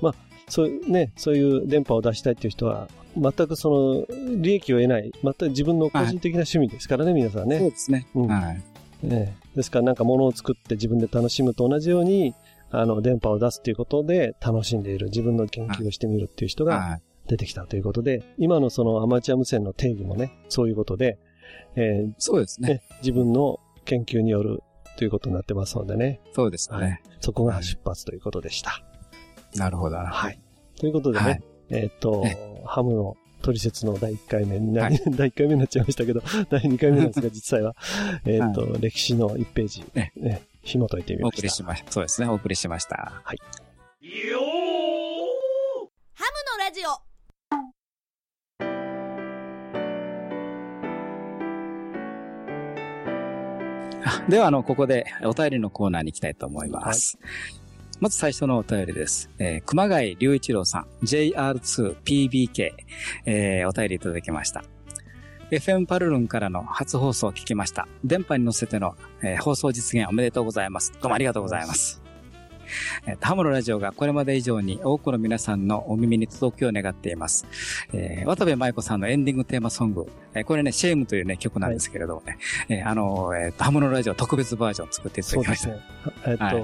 まあ、そういうね、そういう電波を出したいっていう人は、全くその、利益を得ない、全く自分の個人的な趣味ですからね、皆さんね。そうですね。うん、はい。ね、ですからなんか物を作って自分で楽しむと同じように、あの、電波を出すということで楽しんでいる、自分の研究をしてみるっていう人が出てきたということで、今のそのアマチュア無線の定義もね、そういうことで、えー、そうですね、ね、自分の研究によるということになってますのでね。そうですね。はい、そこが出発ということでした。なるほど。はい。ということでね、はい、えっ、と、ハムの取説の第1回目に、はい、第1回目になっちゃいましたけど、第2回目なんですが、実際は、えっと、はい、歴史の1ページ、ね、ね、紐解いてみました。お送りしました。そうですね、お送りしました。はい。よーハムのラジオ では、あの、ここでお便りのコーナーに行きたいと思います。はいまず最初のお便りです。えー、熊谷隆一郎さん、JR2PBK、えー、お便りいただきました。FM パルルンからの初放送を聞きました。電波に乗せての、えー、放送実現おめでとうございます。どうもありがとうございます。えー、ハムのラジオがこれまで以上に多くの皆さんのお耳に届くよう願っています。えー、渡部舞子さんのエンディングテーマソング、えー、これね、シェームというね、曲なんですけれどもね、はい、えー、あの、えー、ハムのラジオ特別バージョン作っていただきました。ね。えっと、はい、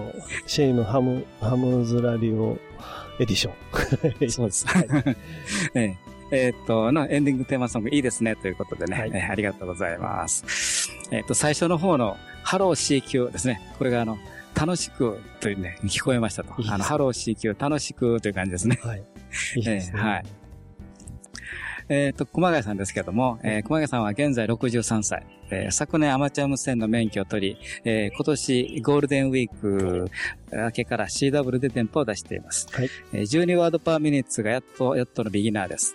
シェームハム、ハムズラリオエディション。そうです。はい。えーえっ、と、のエンディングテーマソングいいですねということでね、はい、えー、ありがとうございます。えっ、と、最初の方のハロー CQ ですね。これがあの、楽しくというね、聞こえましたと。いいあの、ハロー CQ 楽しくという感じですね。はい。いいですね。えー、はい。えっ、ー、と、熊谷さんですけども、えー、熊谷さんは現在63歳。えー、昨年アマチュア無線の免許を取り、えー、今年ゴールデンウィーク明けから CW で電波を出しています。はい。えー、12ワードパーミニッツがやっと、やっとのビギナーです。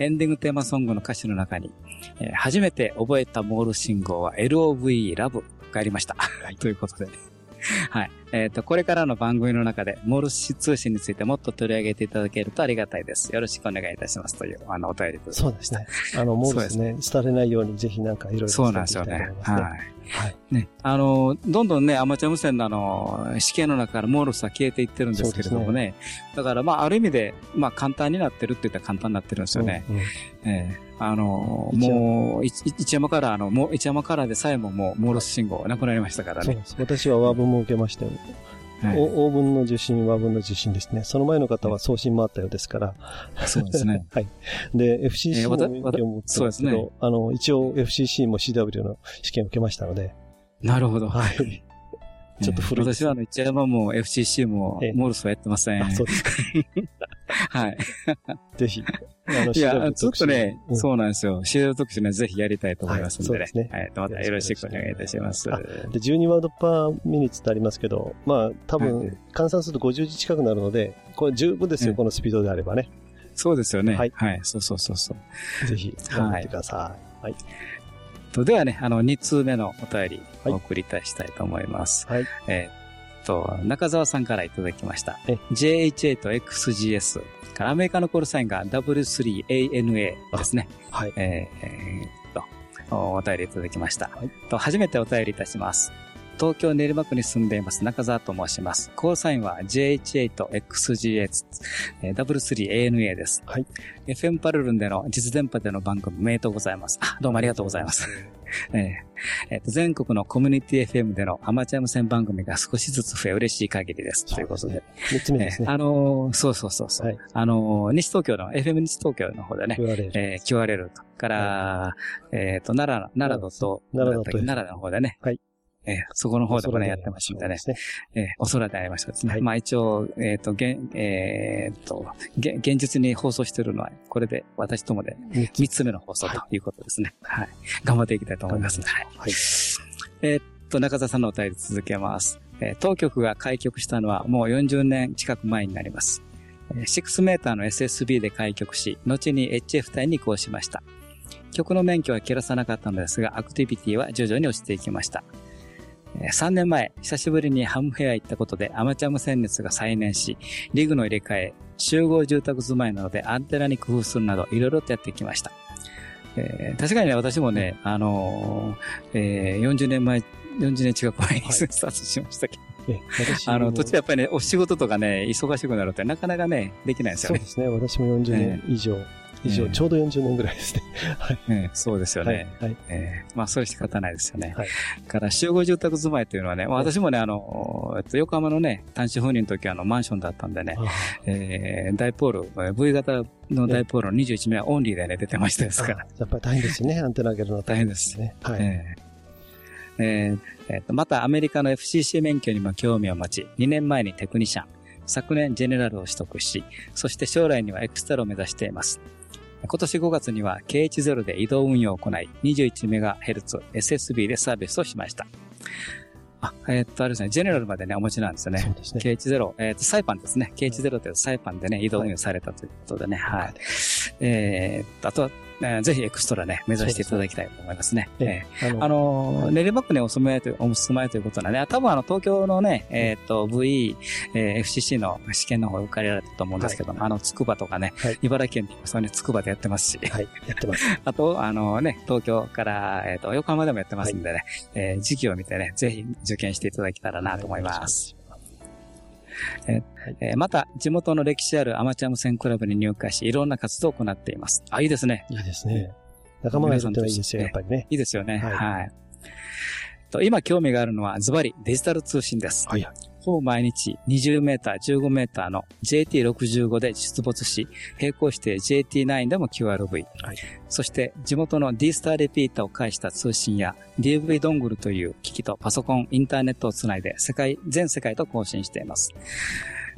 エンディングテーマソングの歌詞の中に、えー、初めて覚えたモール信号は LOV ラブがありました。はい。ということで。はい。えっ、ー、と、これからの番組の中で、モールス通信についてもっと取り上げていただけるとありがたいです。よろしくお願いいたしますという、あの、お便りでそうですね。あの、モールスね、廃れないようにぜひなんかいろいろそうなんですよね。はい。はい。ね。あの、どんどんね、アマチュア無線のあの、試験の中からモールスは消えていってるんですけれどもね。ねだから、まあ、ある意味で、まあ、簡単になってるって言ったら簡単になってるんですよね。うんうん、えーあの、もう、一山から、あの、もう一山からでさえももう、モールス信号なくなりましたからね。そうです。私はワーブも受けましたよ。はい、オーブンの受信、ワーブンの受信ですね。その前の方は送信もあったようですから。そうですね。はい。で、FCC も免許を持ってますけど、ね、あの、一応 FCC も CW の試験を受けましたので。なるほど。はい。ちょっと古い、私はあの、一山も FCC も、モールスはやってません。あ、そうですか。はい。ぜひ。いや、ちょっとね、うん、そうなんですよ。シード特集ね、ぜひやりたいと思いますのでね。はい、そうですね。はい。またよろしくお願いいたします。で、12ワードパーミニッツってありますけど、まあ、多分、換算すると50字近くなるので、これ十分ですよ、このスピードであればね。そうですよね。はい。はい。そうそうそうそう。ぜひ、頑張ってください。はい。とではね、あの、2通目のお便り、お送りいたしたいと思います。はい。えーと、中澤さんからいただきました。JHA と XGS。からアメリカのコールサインが W3ANA ですね。はい。えーえーっと、おお便りいただきました。と初めてお便りいたします。東京練馬区に住んでいます中澤と申します。コールサインは JH8、XGA、えー W3ANA です。はい。FM パルルンでの実電波での番組おめでとうございます。あ、どうもありがとうございます。えーえーと全国のコミュニティ FM でのアマチュア無線番組が少しずつ増え嬉しい限りです。ということで。三つ目ですね。えーあのーそうそうそうそう。はいあのー西東京の、FM 西東京の方でね、QRL えー QRL と、から、えっ、と、奈良の、奈良と、奈良のと奈良の方でね、はい。えーそこの方でもね、やってましたね。えーお空でありましたですね。はいまあ一応、えっ、と、現、えっ、と、現現実に放送してるのは、これで私ともで3つ目の放送ということですね。はい。頑張っていきたいと思います。はい。はい。えーっと、中澤さんのお便り続けます。えー当局が開局したのはもう40年近く前になります。えー6メーターの SSB で開局し、後に HF 帯に移行しました。曲の免許は切らさなかったのですが、アクティビティは徐々に落ちていきました。えー3年前、久しぶりにハムフェア行ったことでアマチュア無線熱が再燃し、リグの入れ替え、集合住宅住まいなのでアンテナに工夫するなど、いろいろとやってきました。えー確かにね、私もね、あのーえー40年前、40年近く前にスタートしましたけど、え私あの、も途中やっぱりね、お仕事とかね、忙しくなるとなかなかね、できないですよねそうで。すね。私も40年以上、以上、ええちょうど40年ぐらいですね。はい。ええそうですよね。はい。はい。えーまあ、それ仕方ないですよね。はいから、集合住宅住まいというのはね、まあ私もね、あの、えっと、横浜のね、単身赴任の時はあの、マンションだったんでね、えー、ダイポール、えー V 型のダイポールの21名はオンリーでね、出てましたですから。やっぱり大変ですよね。アンテナ上げるのは大変です。ね。はい。えーえーえーとまたアメリカの FCC 免許にも興味を持ち、2年前にテクニシャン、昨年ジェネラルを取得し、そして将来にはエクストラを目指しています。今年5月には K10 で移動運用を行い、21MHz SSB でサービスをしました。あ、えーっと、あれですね、ジェネラルまでね、お持ちなんですよね。そうですね。K10、えっ、と、サイパンですね。K10 というサイパンでね、移動運用されたということでね、はい。えーと、あとは、えーぜひエクストラね、目指していただきたいと思いますね。ええあのあの、練馬区にお住まいという、お住まいということなんで、多分あの、東京のね、えっ、と、VE、えー FCC の試験の方受かれられたと思うんですけども、あの、筑波とかね、はい茨城県にもそういう筑波でやってますし、はい。やってます。あと、あのね、東京から、えっ、と、横浜でもやってますんでね、えー時期を見てね、ぜひ受験していただけたらなと思います。えーえーまた、地元の歴史あるアマチュア無線クラブに入会し、いろんな活動を行っています。あ、いいですね。いいですね。仲間がいるってのはいいですよ、やっぱりね。いいですよね。はいはい。と今興味があるのはズバリデジタル通信です。はいはい。ほぼ毎日20メーター、15メーターの JT65 で出没し、並行して JT9 でも QRV。はいそして地元の D スターレピーターを介した通信や DV ドングルという機器とパソコン、インターネットをつないで世界、全世界と交信しています。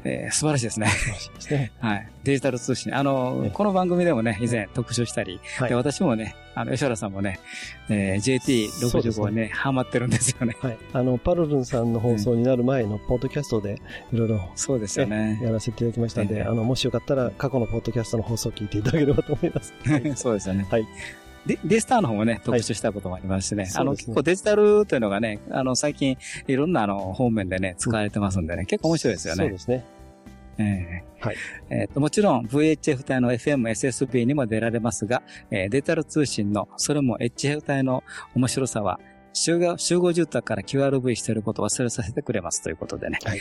えー素晴らしいですね。ですね。はい。デジタル通信。あの、ねこの番組でもね、以前特集したり、はいで私もね、あの、吉原さんもね、えーそうです JT65 ねね、ハマってるんですよね。はい。あの、パルルンさんの放送になる前のポッドキャストで、いろいろそうですよね。やらせていただきましたんで、ええあの、もしよかったら過去のポッドキャストの放送を聞いていただければと思います。そうですよね。はい。で、デスターの方もね、特集したこともありますしね。あの、そうですね結構デジタルというのがね、あの、最近、いろんなあの、方面でね、使われてますんでね、結構面白いですよね。そうですね。ええはい。えっと、もちろん VHF 帯の FM、SSB にも出られますが、えーデジタル通信の、それも HF 帯の面白さは、集合集合住宅から QRV していることを忘れさせてくれますということでね。はい。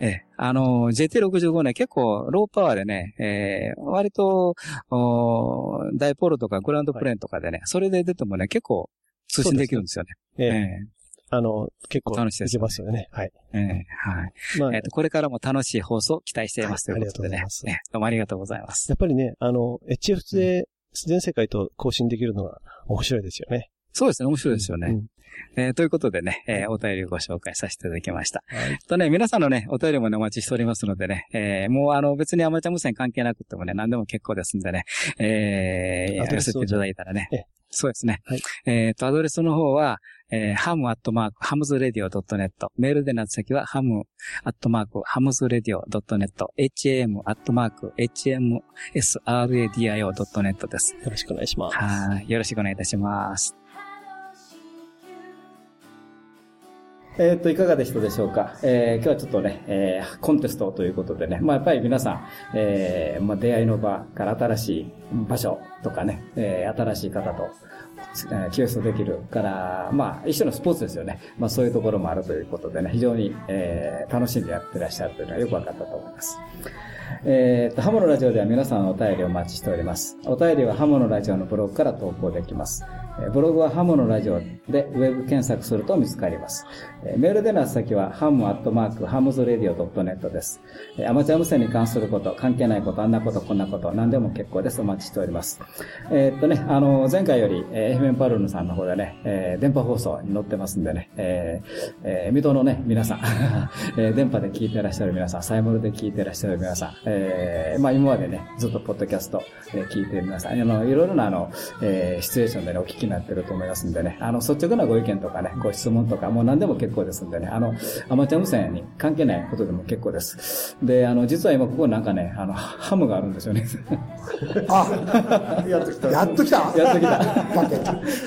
ええあの、JT65 ね、結構ローパワーでね、えー割と、おーダイポールとかグラウンドプレーンとかでね、それで出てもね、結構通信できるんですよね。えええあの、結構、楽しいですいけますよね。はい。えええはい。まあ、えっと、これからも楽しい放送を期待していますとはいいうことでね。ありがとうございますええどうもありがとうございます。やっぱりね、あの、HF で全世界と更新できるのは面白いですよね。そうですね、面白いですよね。うんえーということでね、えーお便りをご紹介させていただきました。はい。とね、皆さんのね、お便りもね、お待ちしておりますのでね、えーもうあの、別にアマチュア無線関係なくてもね、何でも結構ですんでね、えー、寄せていただいたらねええ。そうですね。はいえっ、と、アドレスの方は、えー、 ham アットマーク、 hamsradio .net。メールの宛先は、ham アットマーク、hamsradio .net。ham アットマーク、hamsradio.net です。よろしくお願いします。はい。よろしくお願いいたします。えー、っと、いかがでしたでしょうか？えー、今日はちょっとね、えー、コンテストということでね、まあやっぱり皆さん、えー、まあ出会いの場から新しい場所とかね、えー、新しい方と、えー、 QSO できるから、まあ一種のスポーツですよね。まあそういうところもあるということでね、非常に、えー、楽しんでやってらっしゃるというのはよくわかったと思います。えー、と、ハムのラジオでは皆さんお便りをお待ちしております。お便りはハムのラジオのブログから投稿できます。ブログはハムのラジオでウェブ検索すると見つかります。メールの宛先は ham アットマーク hamsradio .net です。アマチュア無線に関すること、関係ないこと、あんなこと、こんなこと、何でも結構です。お待ちしております。えー、っとね、あの、前回より、えー、FM パルルンさんの方でね、えー、電波放送に載ってますんでね、えー、えー、水戸のね、皆さん、えー、電波で聞いてらっしゃる皆さん、サイモルで聞いてらっしゃる皆さん、えー、まあ今までね、ずっとポッドキャスト、え、聞いてる皆さん、あの、いろいろなあの、えー、シチュエーションでね、お聞きになってると思いますんでね、あの、率直なご意見とかね、ご質問とか、もう何でも結構ですんでね、あの、アマチュア無線に関係ないことでも結構です。で、あの、実は今ここなんかね、あの、ハムがあるんですよね。あ、やっと来た。やっと来たやっと来た。だって、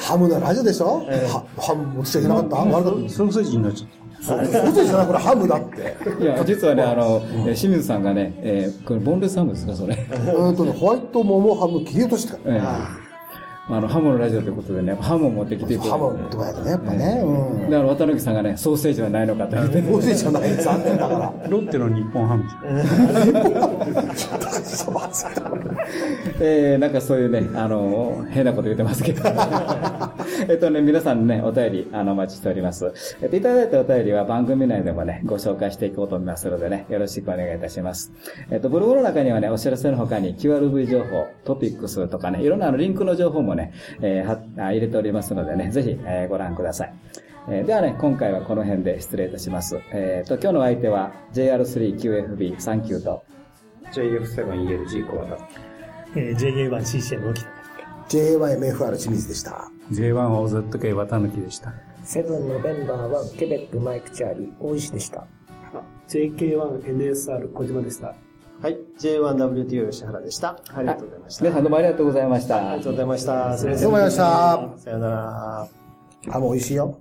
ハムのラジオでしょ、えー、ハム持ちちゃいけなかった？悪かった？ソーセージになっちゃった。そう、ソーセージじゃない、これハムだって。いや、実はね、あの、清水さんがね、えー、これボンレスハムですか、それ。うんとね、ホワイトモモハム切り落としか。えーあの、ハモのラジオということでね、ハモを持ってきていハモとかやとね、やっぱね。うん。だから渡辺さんがね、ソーセージはないのかって言って。ソーセージはない、残念だから。ロッテの日本ハムじゃん。えー、なんかそういうね、あの、変なこと言ってますけど。えっとね、皆さんね、お便り、あの、お待ちしております。えっと、いただいたお便りは番組内でもね、ご紹介していこうと思いますのでね、よろしくお願いいたします。えっと、ブログの中にはね、お知らせの他に QRV 情報、トピックスとかね、いろんなあのリンクの情報もね、ね、えー、入れておりますのでね、ぜひ、えー、ご覧ください。えー、ではね、今回はこの辺で失礼いたします。えっ、ー、と、今日の相手は JR3QFB39 と JF7ELG 小型。えー、JA1CCM 沖田。JA1MFR 清水でした。J1OZK 綿抜でした。セブンノベンバー1ケベックマイクチャーリー大石でした。JK1NSR 小島でした。はい。J1WTO 吉原でした。ありがとうございました。皆さんどうもありがとうございました。ありがとうございました。どうもありがとうございました。さよなら。あ、もう美味しいよ。